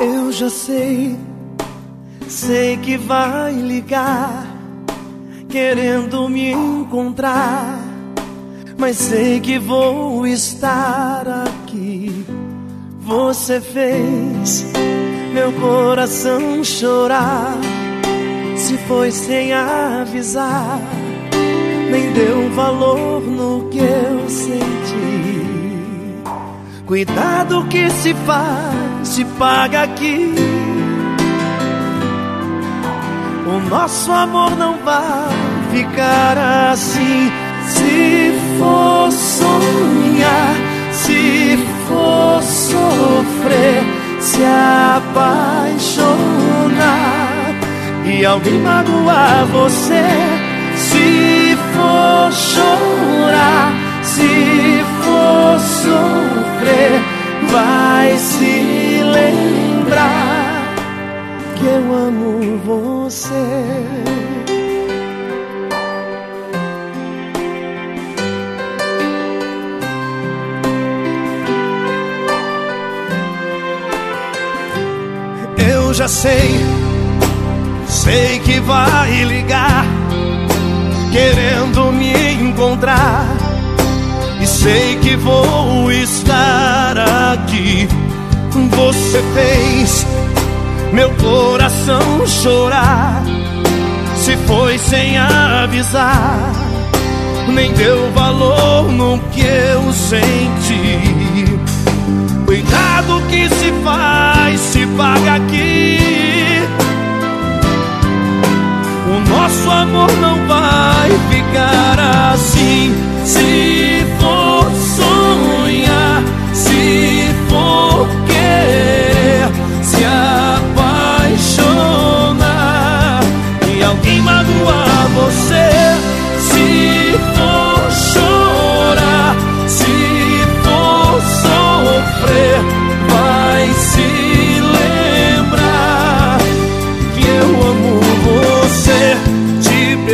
Eu já sei, sei que vai ligar, querendo me encontrar, mas sei que vou estar aqui. Você fez meu coração chorar, se foi sem avisar, nem deu valor no que Cuidado que se faz, se paga aqui. O nosso amor não vai ficar assim. Se for sonhar, se for sofrer, se apaixonar e alguém magoar você, se for chorar, amo você. Eu já sei, sei que vai ligar, querendo me encontrar. E sei que vou estar aqui. Você fez meu coração chorar. Se foi sem avisar, nem deu valor no que eu senti. Cuidado que se faz, se paga aqui. O nosso amor não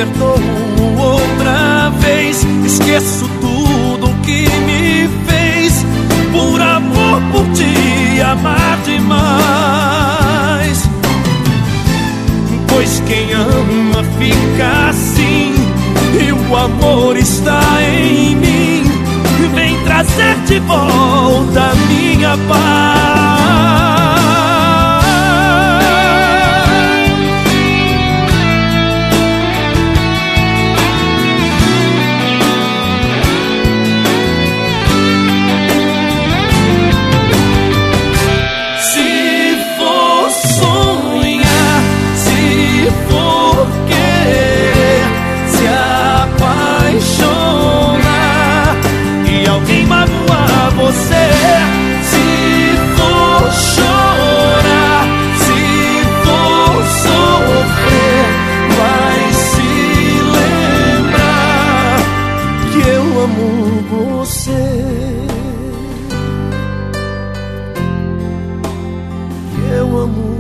perdoo outra vez, esqueço tudo que me fez. Por amor, por te amar demais. Pois quem ama fica assim, e o amor está em mim. Vem trazer de volta minha paz. Amo